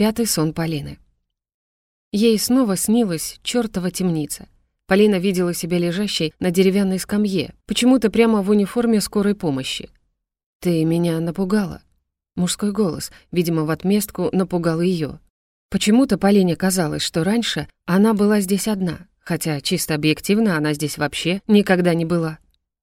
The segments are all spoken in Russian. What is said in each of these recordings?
Пятый сон Полины. Ей снова снилась чёртова темница. Полина видела себя лежащей на деревянной скамье, почему-то прямо в униформе скорой помощи. «Ты меня напугала». Мужской голос, видимо, в отместку напугал её. Почему-то Полине казалось, что раньше она была здесь одна, хотя чисто объективно она здесь вообще никогда не была.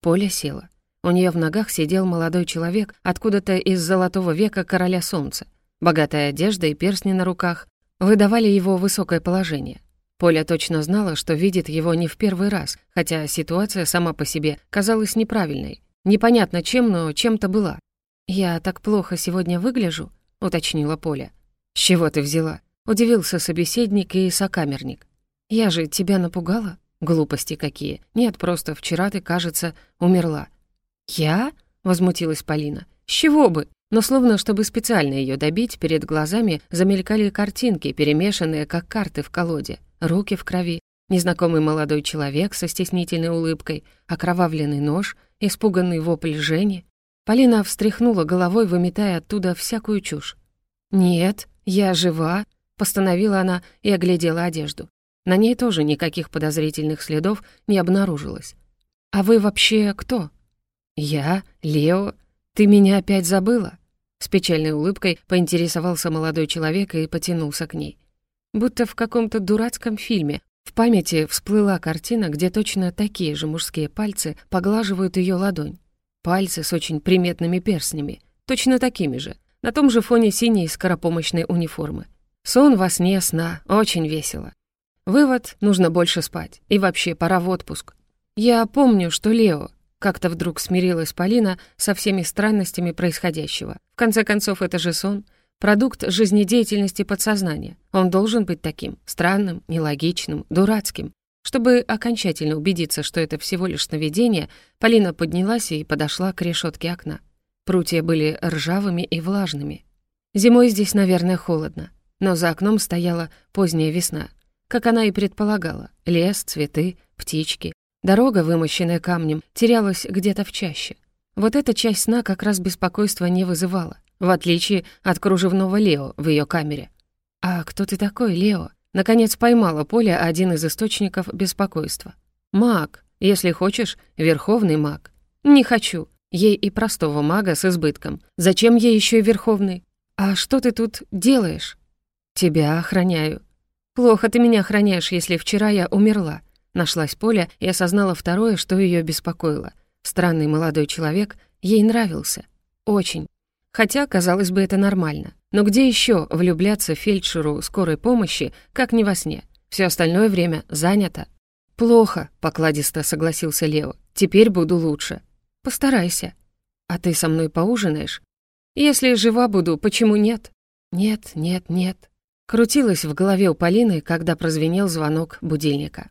Поля села. У неё в ногах сидел молодой человек откуда-то из золотого века короля солнца. Богатая одежда и перстни на руках выдавали его высокое положение. Поля точно знала, что видит его не в первый раз, хотя ситуация сама по себе казалась неправильной. Непонятно чем, но чем-то была. «Я так плохо сегодня выгляжу?» — уточнила Поля. «С чего ты взяла?» — удивился собеседник и сокамерник. «Я же тебя напугала? Глупости какие. Нет, просто вчера ты, кажется, умерла». «Я?» — возмутилась Полина. «С чего бы? Но словно чтобы специально ее добить, перед глазами замелькали картинки, перемешанные как карты в колоде. Руки в крови, незнакомый молодой человек со стеснительной улыбкой, окровавленный нож, испуганный вопль Жени. Полина встряхнула головой, выметая оттуда всякую чушь. «Нет, я жива», — постановила она и оглядела одежду. На ней тоже никаких подозрительных следов не обнаружилось. «А вы вообще кто?» «Я, Лео. Ты меня опять забыла?» С печальной улыбкой поинтересовался молодой человек и потянулся к ней. Будто в каком-то дурацком фильме в памяти всплыла картина, где точно такие же мужские пальцы поглаживают ее ладонь. Пальцы с очень приметными перстнями, точно такими же, на том же фоне синей скоропомощной униформы. Сон во сне сна, очень весело. Вывод — нужно больше спать. И вообще, пора в отпуск. Я помню, что Лео, как-то вдруг смирилась Полина со всеми странностями происходящего. В конце концов, это же сон, продукт жизнедеятельности подсознания. Он должен быть таким, странным, нелогичным, дурацким. Чтобы окончательно убедиться, что это всего лишь сновидение, Полина поднялась и подошла к решетке окна. Прутья были ржавыми и влажными. Зимой здесь, наверное, холодно, но за окном стояла поздняя весна. Как она и предполагала, лес, цветы, птички, Дорога, вымощенная камнем, терялась где-то в чаще. Вот эта часть сна как раз беспокойства не вызывала, в отличие от кружевного Лео в ее камере. «А кто ты такой, Лео?» Наконец поймала Поля один из источников беспокойства. «Маг. Если хочешь, верховный маг». «Не хочу. Ей и простого мага с избытком. Зачем ей еще и верховный? А что ты тут делаешь?» «Тебя охраняю». «Плохо ты меня охраняешь, если вчера я умерла. Нашлась Поля и осознала второе, что ее беспокоило. Странный молодой человек ей нравился. Очень. Хотя, казалось бы, это нормально. Но где еще влюбляться фельдшеру скорой помощи, как не во сне? Все остальное время занято. «Плохо», — покладисто согласился Лео. «Теперь буду лучше». «Постарайся». «А ты со мной поужинаешь?» «Если жива буду, почему нет?» «Нет, нет, нет». Крутилась в голове у Полины, когда прозвенел звонок будильника.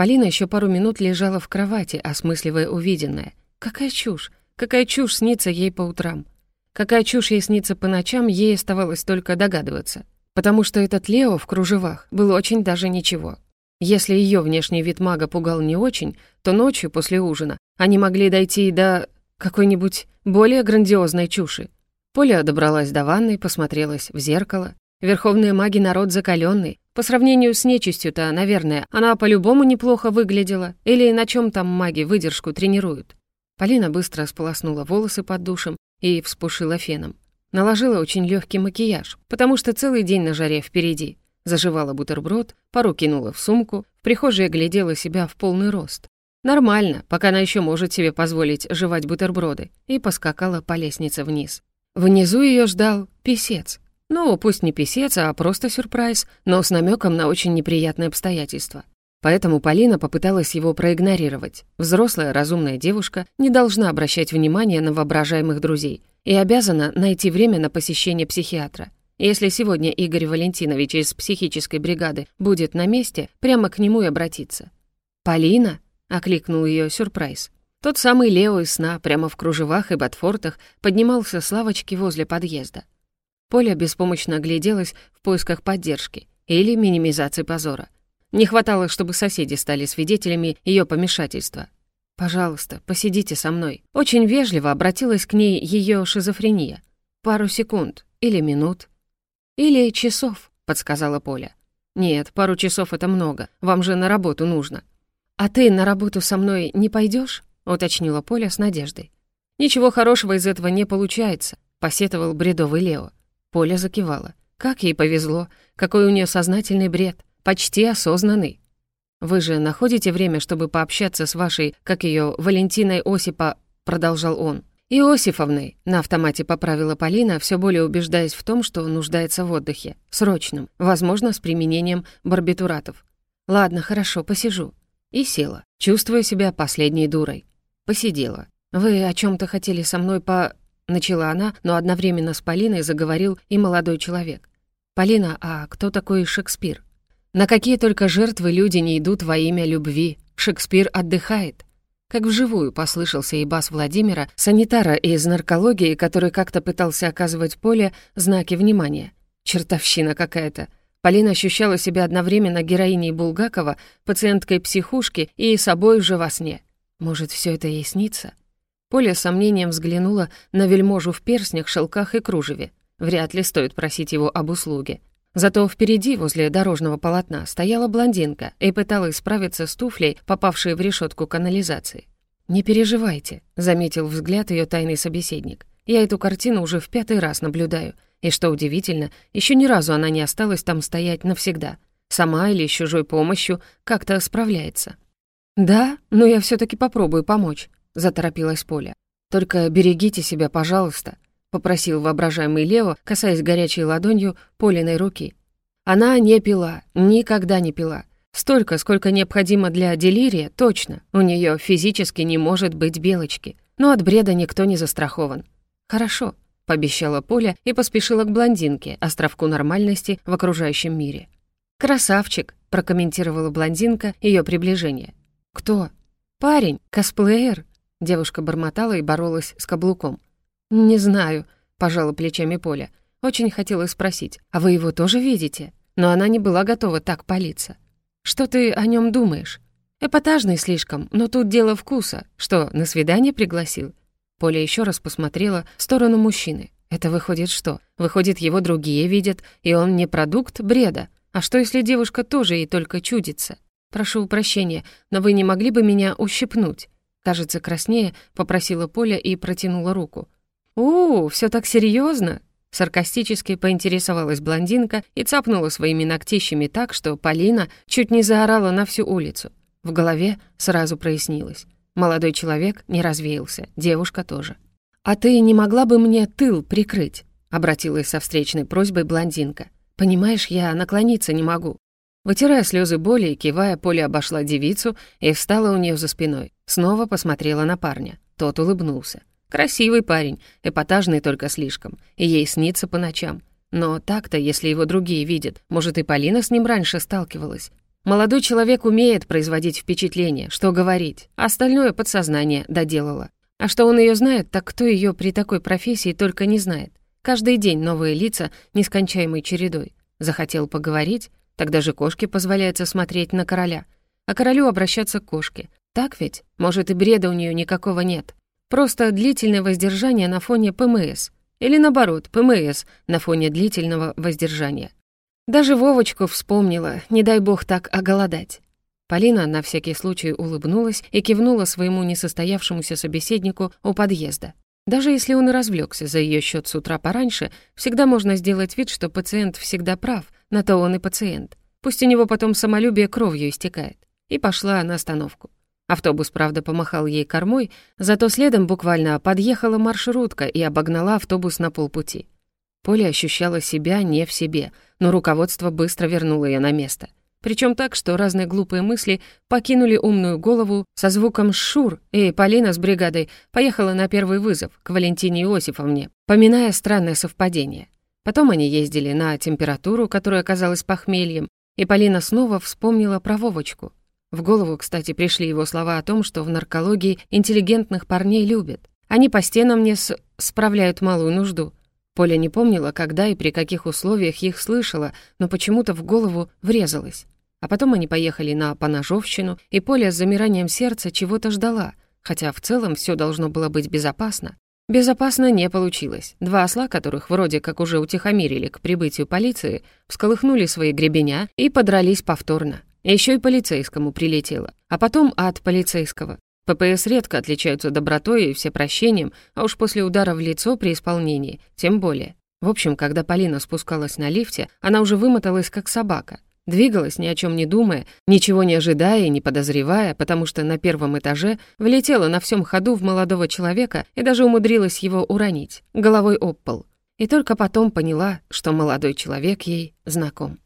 Полина еще пару минут лежала в кровати, осмысливая увиденное. Какая чушь! Какая чушь снится ей по утрам! Какая чушь ей снится по ночам, ей оставалось только догадываться. Потому что этот Лео в кружевах был очень даже ничего. Если ее внешний вид мага пугал не очень, то ночью после ужина они могли дойти до какой-нибудь более грандиозной чуши. Поля добралась до ванной, посмотрелась в зеркало. Верховные маги народ закаленный, по сравнению с нечистью-то, наверное, она по-любому неплохо выглядела. Или на чем там маги выдержку тренируют. Полина быстро сполоснула волосы под душем и вспушила феном. Наложила очень легкий макияж, потому что целый день на жаре впереди. Заживала бутерброд, пару кинула в сумку, в прихожей глядела себя в полный рост. Нормально, пока она еще может себе позволить жевать бутерброды, и поскакала по лестнице вниз. Внизу ее ждал писец. Ну, пусть не писец, а просто сюрприз, но с намеком на очень неприятные обстоятельства. Поэтому Полина попыталась его проигнорировать. Взрослая, разумная девушка не должна обращать внимание на воображаемых друзей и обязана найти время на посещение психиатра. Если сегодня Игорь Валентинович из психической бригады будет на месте, прямо к нему и обратиться. «Полина?» — окликнул ее сюрприз. Тот самый Лео из сна, прямо в кружевах и ботфортах, поднимался с лавочки возле подъезда. Поля беспомощно огляделась в поисках поддержки или минимизации позора. Не хватало, чтобы соседи стали свидетелями ее помешательства. «Пожалуйста, посидите со мной». Очень вежливо обратилась к ней ее шизофрения. Пару секунд или минут. «Или часов», — подсказала Поля. «Нет, пару часов — это много. Вам же на работу нужно». «А ты на работу со мной не пойдешь? уточнила Поля с надеждой. «Ничего хорошего из этого не получается», — посетовал бредовый Лео. Поля закивала. Как ей повезло, какой у нее сознательный бред, почти осознанный. «Вы же находите время, чтобы пообщаться с вашей, как ее, Валентиной Осипа», — продолжал он. «Иосифовной», — на автомате поправила Полина, все более убеждаясь в том, что нуждается в отдыхе. Срочном, возможно, с применением барбитуратов. «Ладно, хорошо, посижу». И села, чувствуя себя последней дурой. Посидела. «Вы о чем то хотели со мной по...» Начала она, но одновременно с Полиной заговорил и молодой человек. «Полина, а кто такой Шекспир?» На какие только жертвы люди не идут во имя любви. Шекспир отдыхает. Как вживую послышался и бас Владимира, санитара из наркологии, который как-то пытался оказывать Поле знаки внимания. Чертовщина какая-то. Полина ощущала себя одновременно героиней Булгакова, пациенткой психушки и собой уже во сне. Может, все это ей снится? Поля сомнением взглянула на вельможу в перстнях, шелках и кружеве. Вряд ли стоит просить его об услуге. Зато впереди, возле дорожного полотна, стояла блондинка и пыталась справиться с туфлей, попавшей в решетку канализации. «Не переживайте», — заметил взгляд ее тайный собеседник. «Я эту картину уже в пятый раз наблюдаю, и, что удивительно, еще ни разу она не осталась там стоять навсегда. Сама или с чужой помощью как-то справляется». «Да, но я все таки попробую помочь», — заторопилась Поля. «Только берегите себя, пожалуйста», — попросил воображаемый Лео, касаясь горячей ладонью Полиной руки. Она не пила, никогда не пила. Столько, сколько необходимо для делирия, точно. У нее физически не может быть белочки. Но от бреда никто не застрахован. «Хорошо», — пообещала Поля и поспешила к блондинке, островку нормальности в окружающем мире. «Красавчик», — прокомментировала блондинка ее приближение. «Кто?» «Парень, косплеер», — девушка бормотала и боролась с каблуком. «Не знаю», — пожала плечами Поля. Очень хотела спросить, «А вы его тоже видите?» Но она не была готова так палиться. «Что ты о нем думаешь?» «Эпатажный слишком, но тут дело вкуса. Что, на свидание пригласил?» Поля еще раз посмотрела в сторону мужчины. «Это выходит что? Выходит, его другие видят, и он не продукт бреда. А что, если девушка тоже ей только чудится? Прошу прощения, но вы не могли бы меня ущипнуть?» Кажется, краснее попросила Поля и протянула руку. «У, все так серьезно? Саркастически поинтересовалась блондинка и цапнула своими ногтищами так, что Полина чуть не заорала на всю улицу. В голове сразу прояснилось. Молодой человек не развеялся, девушка тоже. «А ты не могла бы мне тыл прикрыть?» — обратилась со встречной просьбой блондинка. «Понимаешь, я наклониться не могу». Вытирая слезы боли и кивая, Поля обошла девицу и встала у нее за спиной. Снова посмотрела на парня. Тот улыбнулся. Красивый парень, эпатажный только слишком, и ей снится по ночам. Но так-то, если его другие видят, может, и Полина с ним раньше сталкивалась. Молодой человек умеет производить впечатление, что говорить, а остальное подсознание доделало. А что он ее знает, так кто ее при такой профессии только не знает. Каждый день новые лица нескончаемой чередой. Захотел поговорить, тогда же кошке позволяется смотреть на короля, а королю обращаться к кошке. Так ведь? Может, и бреда у нее никакого нет. Просто длительное воздержание на фоне ПМС. Или наоборот, ПМС на фоне длительного воздержания. Даже Вовочку вспомнила, не дай бог так оголодать. Полина на всякий случай улыбнулась и кивнула своему несостоявшемуся собеседнику у подъезда. Даже если он и развлекся за ее счет с утра пораньше, всегда можно сделать вид, что пациент всегда прав, на то он и пациент. Пусть у него потом самолюбие кровью истекает. И пошла на остановку. Автобус, правда, помахал ей кормой, зато следом буквально подъехала маршрутка и обогнала автобус на полпути. Поля ощущала себя не в себе, но руководство быстро вернуло ее на место. Причем так, что разные глупые мысли покинули умную голову со звуком «шур», и Полина с бригадой поехала на первый вызов к Валентине Иосифовне, поминая странное совпадение. Потом они ездили на температуру, которая оказалась похмельем, и Полина снова вспомнила про Вовочку — в голову, кстати, пришли его слова о том, что в наркологии интеллигентных парней любят. Они по стенам не с... справляют малую нужду. Поля не помнила, когда и при каких условиях их слышала, но почему-то в голову врезалась. А потом они поехали на Поножовщину, и Поля с замиранием сердца чего-то ждала, хотя в целом все должно было быть безопасно. Безопасно не получилось. Два осла, которых вроде как уже утихомирили к прибытию полиции, всколыхнули свои гребеня и подрались повторно. Еще и полицейскому прилетело. А потом от полицейского. ППС редко отличаются добротой и всепрощением, а уж после удара в лицо при исполнении, тем более. В общем, когда Полина спускалась на лифте, она уже вымоталась как собака. Двигалась, ни о чем не думая, ничего не ожидая и не подозревая, потому что на первом этаже влетела на всем ходу в молодого человека и даже умудрилась его уронить, головой об пол. И только потом поняла, что молодой человек ей знаком.